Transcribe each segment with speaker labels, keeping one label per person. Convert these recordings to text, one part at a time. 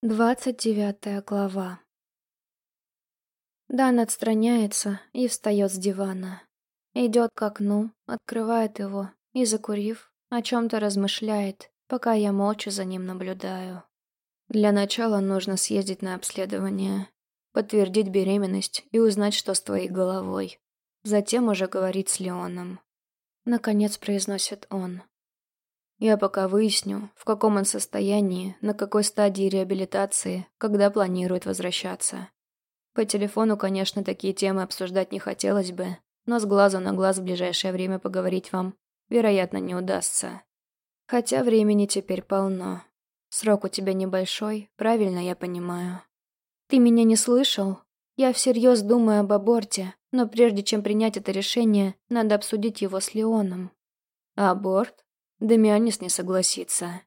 Speaker 1: Двадцать девятая глава. Дан отстраняется и встает с дивана. Идет к окну, открывает его и, закурив, о чем-то размышляет, пока я молча за ним наблюдаю. Для начала нужно съездить на обследование, подтвердить беременность и узнать, что с твоей головой. Затем уже говорить с Леоном. Наконец произносит он. Я пока выясню, в каком он состоянии, на какой стадии реабилитации, когда планирует возвращаться. По телефону, конечно, такие темы обсуждать не хотелось бы, но с глазу на глаз в ближайшее время поговорить вам, вероятно, не удастся. Хотя времени теперь полно. Срок у тебя небольшой, правильно я понимаю. Ты меня не слышал? Я всерьез думаю об аборте, но прежде чем принять это решение, надо обсудить его с Леоном. Аборт? Демианис не согласится.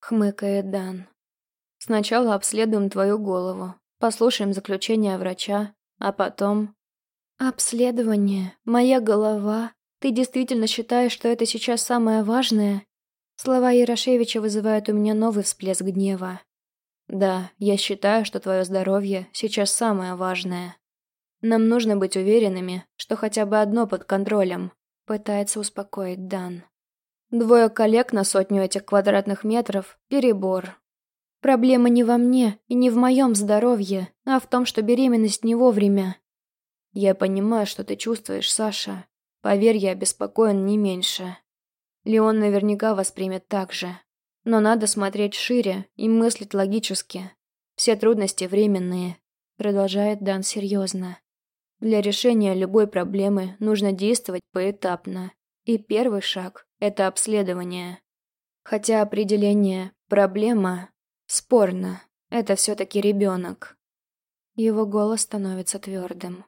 Speaker 1: Хмыкает Дан. Сначала обследуем твою голову, послушаем заключение врача, а потом... Обследование, моя голова. Ты действительно считаешь, что это сейчас самое важное? Слова Ярошевича вызывают у меня новый всплеск гнева. Да, я считаю, что твое здоровье сейчас самое важное. Нам нужно быть уверенными, что хотя бы одно под контролем, пытается успокоить Дан. Двое коллег на сотню этих квадратных метров – перебор. Проблема не во мне и не в моем здоровье, а в том, что беременность не вовремя. Я понимаю, что ты чувствуешь, Саша. Поверь, я обеспокоен не меньше. Леон наверняка воспримет так же. Но надо смотреть шире и мыслить логически. Все трудности временные, продолжает Дан серьезно. Для решения любой проблемы нужно действовать поэтапно. И первый шаг это обследование. Хотя определение «проблема» спорно, это все-таки ребенок. Его голос становится твердым.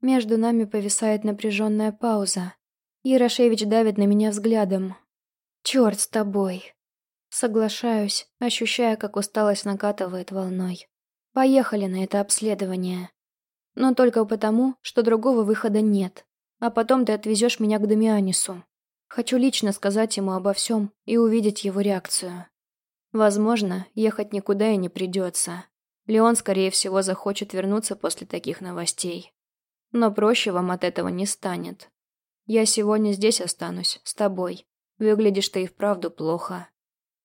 Speaker 1: Между нами повисает напряженная пауза. Ярошевич давит на меня взглядом. «Черт с тобой!» Соглашаюсь, ощущая, как усталость накатывает волной. Поехали на это обследование. Но только потому, что другого выхода нет. А потом ты отвезешь меня к Дамианису. Хочу лично сказать ему обо всем и увидеть его реакцию. Возможно, ехать никуда и не придется. Леон, скорее всего, захочет вернуться после таких новостей. Но проще вам от этого не станет. Я сегодня здесь останусь, с тобой. Выглядишь ты и вправду плохо.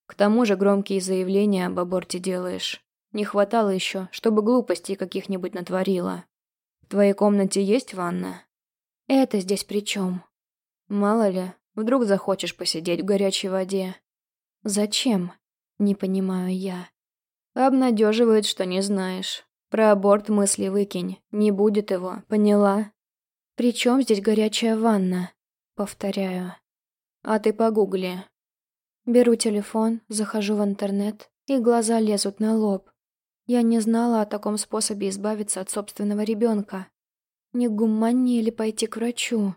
Speaker 1: К тому же громкие заявления об аборте делаешь. Не хватало еще, чтобы глупостей каких-нибудь натворила. В твоей комнате есть ванна? Это здесь при чем? Мало ли, Вдруг захочешь посидеть в горячей воде. Зачем? Не понимаю я. Обнадеживает, что не знаешь. Про аборт мысли выкинь. Не будет его, поняла? Причем здесь горячая ванна? Повторяю. А ты погугли. Беру телефон, захожу в интернет, и глаза лезут на лоб. Я не знала о таком способе избавиться от собственного ребенка. Не гуманнее ли пойти к врачу?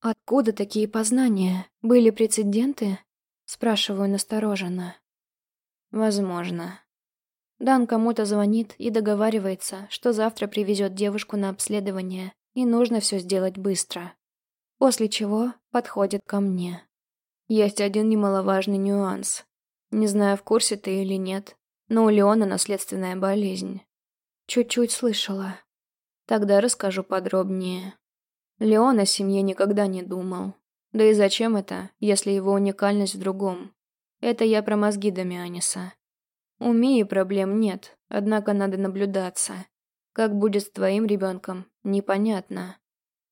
Speaker 1: «Откуда такие познания? Были прецеденты?» Спрашиваю настороженно. «Возможно». Дан кому-то звонит и договаривается, что завтра привезет девушку на обследование, и нужно все сделать быстро. После чего подходит ко мне. Есть один немаловажный нюанс. Не знаю, в курсе ты или нет, но у Леона наследственная болезнь. Чуть-чуть слышала. Тогда расскажу подробнее. Леон о семье никогда не думал. Да и зачем это, если его уникальность в другом? Это я про мозги Дамианиса. У Мии проблем нет, однако надо наблюдаться. Как будет с твоим ребенком, непонятно.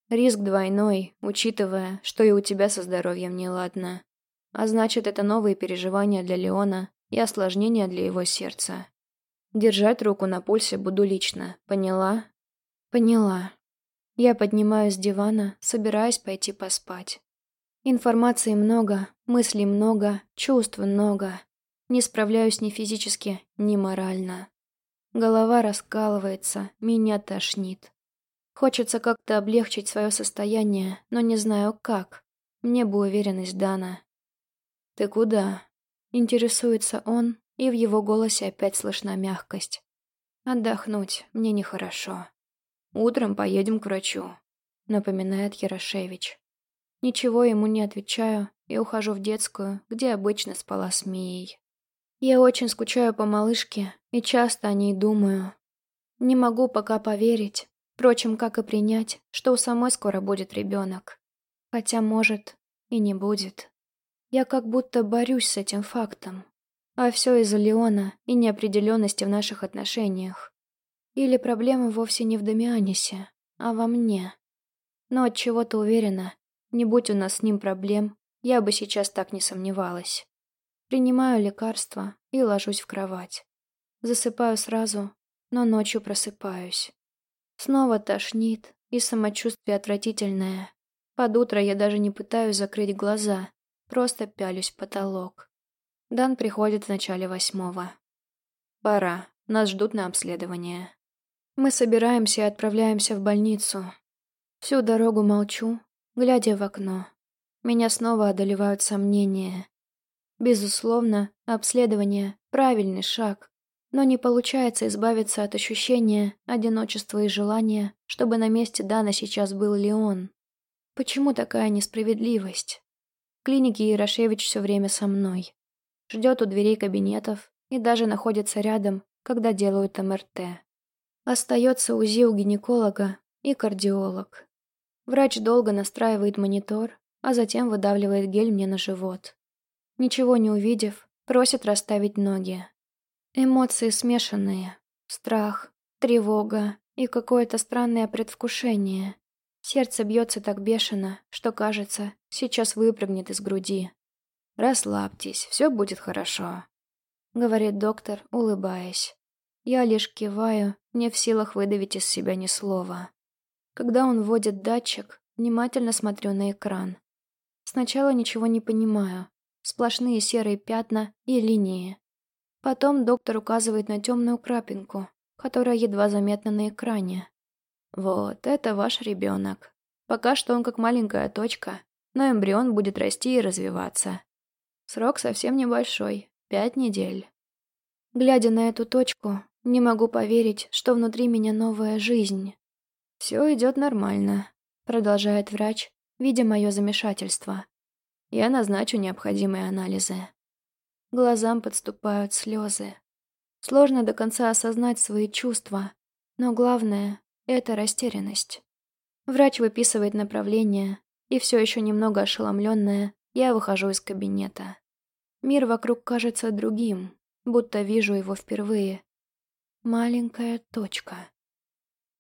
Speaker 1: Риск двойной, учитывая, что и у тебя со здоровьем неладно. А значит, это новые переживания для Леона и осложнения для его сердца. Держать руку на пульсе буду лично, поняла? Поняла. Я поднимаюсь с дивана, собираюсь пойти поспать. Информации много, мыслей много, чувств много. Не справляюсь ни физически, ни морально. Голова раскалывается, меня тошнит. Хочется как-то облегчить свое состояние, но не знаю как. Мне бы уверенность Дана. «Ты куда?» Интересуется он, и в его голосе опять слышна мягкость. «Отдохнуть, мне нехорошо». «Утром поедем к врачу», — напоминает Ярошевич. Ничего ему не отвечаю и ухожу в детскую, где обычно спала с Мией. Я очень скучаю по малышке И часто о ней думаю. Не могу пока поверить, впрочем, как и принять, что у самой скоро будет ребенок. Хотя, может, и не будет. Я как будто борюсь с этим фактом. А все из-за Леона и неопределенности в наших отношениях. Или проблема вовсе не в Дамианисе, а во мне. Но от чего то уверена, не будь у нас с ним проблем, я бы сейчас так не сомневалась. Принимаю лекарства и ложусь в кровать. Засыпаю сразу, но ночью просыпаюсь. Снова тошнит, и самочувствие отвратительное. Под утро я даже не пытаюсь закрыть глаза, просто пялюсь в потолок. Дан приходит в начале восьмого. Пора, нас ждут на обследование. Мы собираемся и отправляемся в больницу. Всю дорогу молчу, глядя в окно. Меня снова одолевают сомнения. Безусловно, обследование – правильный шаг, но не получается избавиться от ощущения одиночества и желания, чтобы на месте Дана сейчас был Леон. Почему такая несправедливость? В клинике Ярошевич все время со мной. Ждет у дверей кабинетов и даже находится рядом, когда делают МРТ. Остается УЗИ у гинеколога и кардиолог. Врач долго настраивает монитор, а затем выдавливает гель мне на живот. Ничего не увидев, просит расставить ноги. Эмоции смешанные. Страх, тревога и какое-то странное предвкушение. Сердце бьется так бешено, что, кажется, сейчас выпрыгнет из груди. «Расслабьтесь, все будет хорошо», — говорит доктор, улыбаясь. Я лишь киваю, не в силах выдавить из себя ни слова. Когда он вводит датчик, внимательно смотрю на экран. Сначала ничего не понимаю. Сплошные серые пятна и линии. Потом доктор указывает на темную крапинку, которая едва заметна на экране. Вот, это ваш ребенок. Пока что он как маленькая точка, но эмбрион будет расти и развиваться. Срок совсем небольшой, пять недель. Глядя на эту точку, не могу поверить, что внутри меня новая жизнь. «Все идет нормально», — продолжает врач, видя мое замешательство. «Я назначу необходимые анализы». Глазам подступают слезы. Сложно до конца осознать свои чувства, но главное — это растерянность. Врач выписывает направление, и все еще немного ошеломленная, я выхожу из кабинета. Мир вокруг кажется другим, будто вижу его впервые. Маленькая точка.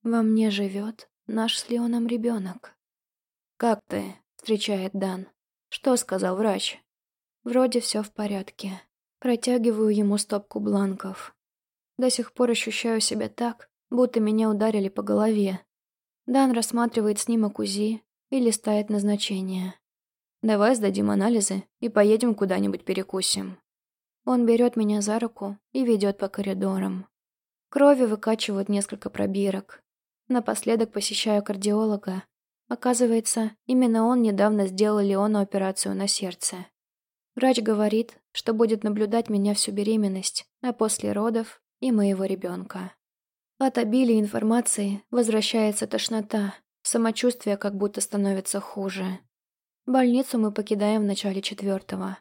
Speaker 1: Во мне живет наш с Леоном ребенок. «Как ты?» — встречает Дан. «Что сказал врач?» Вроде все в порядке. Протягиваю ему стопку бланков. До сих пор ощущаю себя так, будто меня ударили по голове. Дан рассматривает снимок УЗИ и листает назначение. «Давай сдадим анализы и поедем куда-нибудь перекусим». Он берет меня за руку и ведет по коридорам. Крови выкачивают несколько пробирок. Напоследок посещаю кардиолога. Оказывается, именно он недавно сделал Леону операцию на сердце. Врач говорит, что будет наблюдать меня всю беременность, а после родов и моего ребенка. От обилия информации возвращается тошнота, самочувствие как будто становится хуже. Больницу мы покидаем в начале четвертого.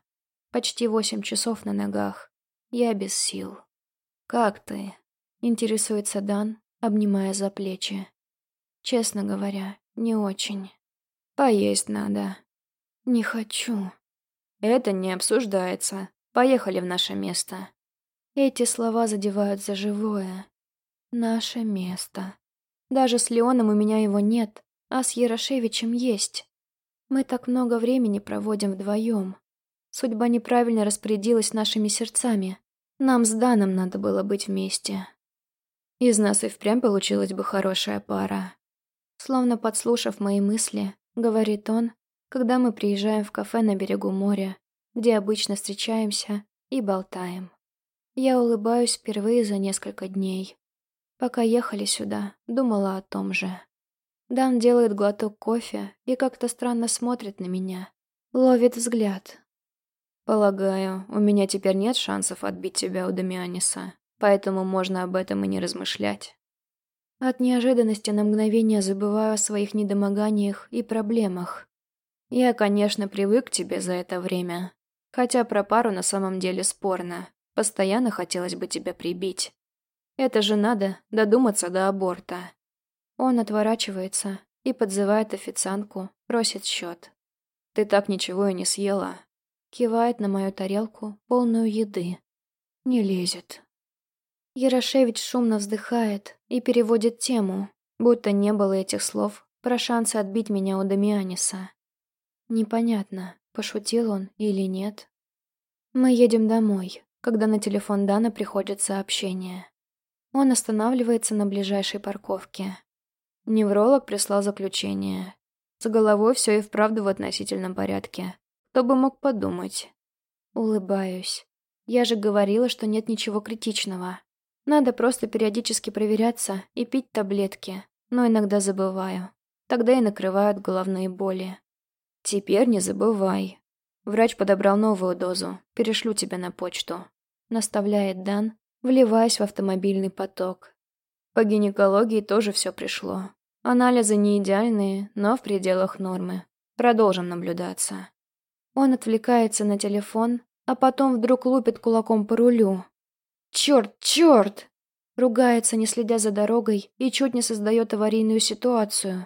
Speaker 1: Почти восемь часов на ногах. Я без сил. «Как ты?» — интересуется Дан, обнимая за плечи. Честно говоря, не очень. Поесть надо. Не хочу. Это не обсуждается. Поехали в наше место. Эти слова задевают за живое. Наше место. Даже с Леоном у меня его нет, а с Ярошевичем есть. Мы так много времени проводим вдвоем. Судьба неправильно распорядилась нашими сердцами. Нам с Даном надо было быть вместе. Из нас и впрямь получилась бы хорошая пара. Словно подслушав мои мысли, говорит он, когда мы приезжаем в кафе на берегу моря, где обычно встречаемся и болтаем. Я улыбаюсь впервые за несколько дней. Пока ехали сюда, думала о том же. Дан делает глоток кофе и как-то странно смотрит на меня. Ловит взгляд. «Полагаю, у меня теперь нет шансов отбить тебя у Дамианиса поэтому можно об этом и не размышлять. От неожиданности на мгновение забываю о своих недомоганиях и проблемах. Я, конечно, привык к тебе за это время, хотя про пару на самом деле спорно. Постоянно хотелось бы тебя прибить. Это же надо додуматься до аборта. Он отворачивается и подзывает официантку, просит счет. «Ты так ничего и не съела». Кивает на мою тарелку, полную еды. Не лезет. Ярошевич шумно вздыхает и переводит тему, будто не было этих слов про шансы отбить меня у Дамианиса. Непонятно, пошутил он или нет. Мы едем домой, когда на телефон Дана приходит сообщение. Он останавливается на ближайшей парковке. Невролог прислал заключение. С головой все и вправду в относительном порядке. Кто бы мог подумать. Улыбаюсь. Я же говорила, что нет ничего критичного. Надо просто периодически проверяться и пить таблетки, но иногда забываю. Тогда и накрывают головные боли. Теперь не забывай. Врач подобрал новую дозу. Перешлю тебя на почту. Наставляет Дан, вливаясь в автомобильный поток. По гинекологии тоже все пришло. Анализы не идеальные, но в пределах нормы. Продолжим наблюдаться. Он отвлекается на телефон, а потом вдруг лупит кулаком по рулю. «Черт, черт!» Ругается, не следя за дорогой, и чуть не создает аварийную ситуацию.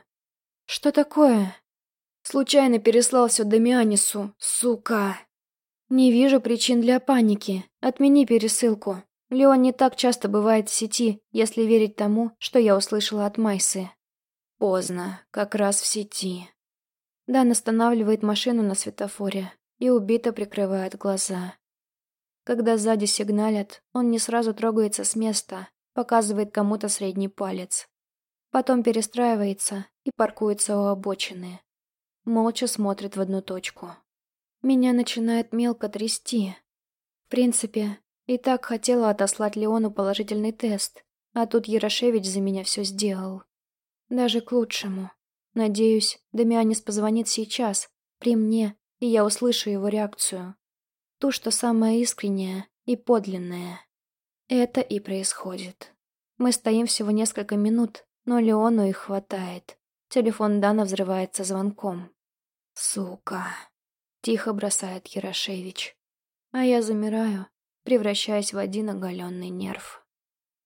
Speaker 1: «Что такое?» Случайно переслал все Дамианису, сука. Не вижу причин для паники. Отмени пересылку. Леон не так часто бывает в сети, если верить тому, что я услышала от Майсы. Поздно, как раз в сети. Дан останавливает машину на светофоре и убито прикрывает глаза. Когда сзади сигналят, он не сразу трогается с места, показывает кому-то средний палец. Потом перестраивается и паркуется у обочины. Молча смотрит в одну точку. Меня начинает мелко трясти. В принципе, и так хотела отослать Леону положительный тест, а тут Ярошевич за меня все сделал. Даже к лучшему. Надеюсь, Дамианис позвонит сейчас, при мне, и я услышу его реакцию. Ту, что самое искреннее и подлинное. Это и происходит. Мы стоим всего несколько минут, но Леону их хватает. Телефон Дана взрывается звонком. «Сука!» — тихо бросает Ярошевич. А я замираю, превращаясь в один оголенный нерв.